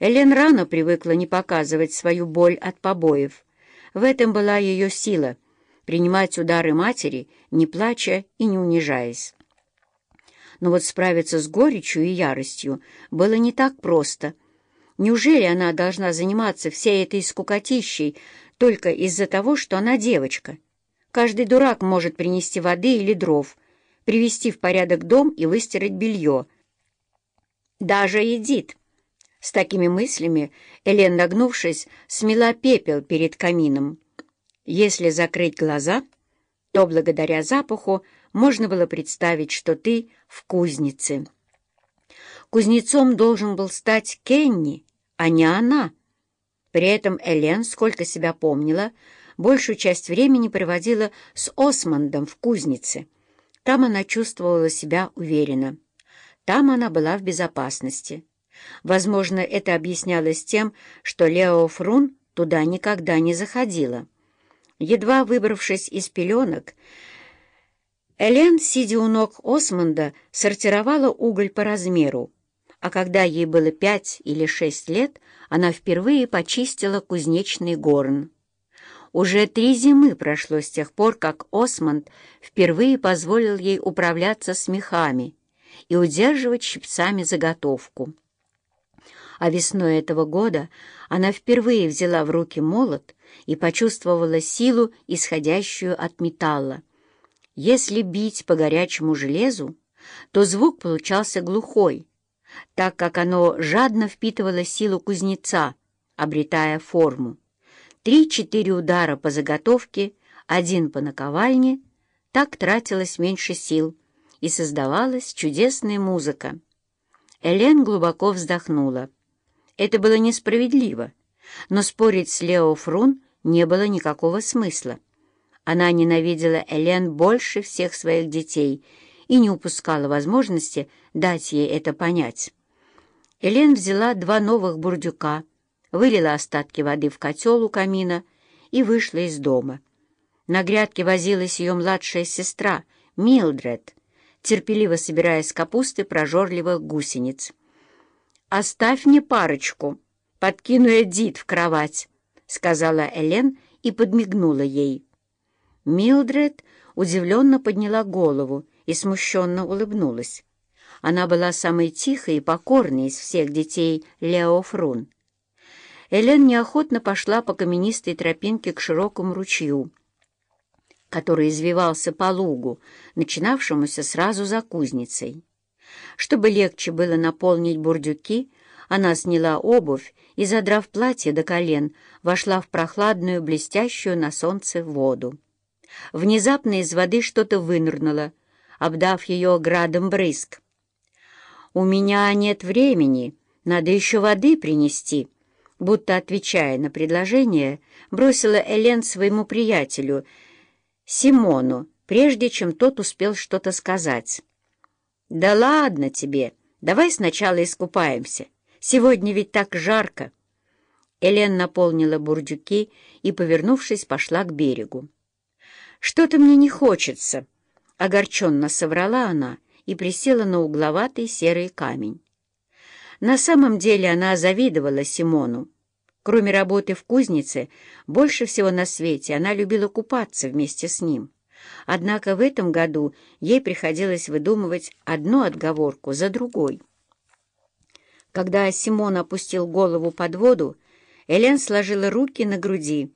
Элен рано привыкла не показывать свою боль от побоев. В этом была ее сила — принимать удары матери, не плача и не унижаясь. Но вот справиться с горечью и яростью было не так просто. Неужели она должна заниматься всей этой скукотищей только из-за того, что она девочка? Каждый дурак может принести воды или дров, привести в порядок дом и выстирать белье. Даже Эдит. С такими мыслями Элен, нагнувшись, смела пепел перед камином. Если закрыть глаза, то благодаря запаху можно было представить, что ты в кузнице. Кузнецом должен был стать Кенни, а не она. При этом Элен, сколько себя помнила, большую часть времени проводила с Осмондом в кузнице. Там она чувствовала себя уверенно. Там она была в безопасности. Возможно, это объяснялось тем, что Лео Фрун туда никогда не заходила. Едва выбравшись из пеленок, Элен, сидя у ног Осмонда, сортировала уголь по размеру, а когда ей было пять или шесть лет, она впервые почистила кузнечный горн. Уже три зимы прошло с тех пор, как Осмонд впервые позволил ей управляться с мехами и удерживать щипцами заготовку а весной этого года она впервые взяла в руки молот и почувствовала силу, исходящую от металла. Если бить по горячему железу, то звук получался глухой, так как оно жадно впитывало силу кузнеца, обретая форму. Три-четыре удара по заготовке, один по наковальне, так тратилось меньше сил, и создавалась чудесная музыка. Элен глубоко вздохнула. Это было несправедливо, но спорить с Лео Фрун не было никакого смысла. Она ненавидела Элен больше всех своих детей и не упускала возможности дать ей это понять. Элен взяла два новых бурдюка, вылила остатки воды в котел у камина и вышла из дома. На грядке возилась ее младшая сестра, Милдред, терпеливо собирая с капусты прожорливых гусениц. «Оставь мне парочку, подкину Эдит в кровать», — сказала Элен и подмигнула ей. Милдред удивленно подняла голову и смущенно улыбнулась. Она была самой тихой и покорной из всех детей Лео Фрун. Элен неохотно пошла по каменистой тропинке к широкому ручью, который извивался по лугу, начинавшемуся сразу за кузницей. Чтобы легче было наполнить бурдюки, она сняла обувь и, задрав платье до колен, вошла в прохладную, блестящую на солнце воду. Внезапно из воды что-то вынырнуло, обдав ее градом брызг. «У меня нет времени, надо еще воды принести», будто отвечая на предложение, бросила Элен своему приятелю, Симону, прежде чем тот успел что-то сказать. «Да ладно тебе, давай сначала искупаемся. Сегодня ведь так жарко». Элен наполнила бурдюки и, повернувшись, пошла к берегу. «Что-то мне не хочется», — огорченно соврала она и присела на угловатый серый камень. На самом деле она завидовала Симону. Кроме работы в кузнице, больше всего на свете она любила купаться вместе с ним. Однако в этом году ей приходилось выдумывать одну отговорку за другой. Когда Симон опустил голову под воду, Элен сложила руки на груди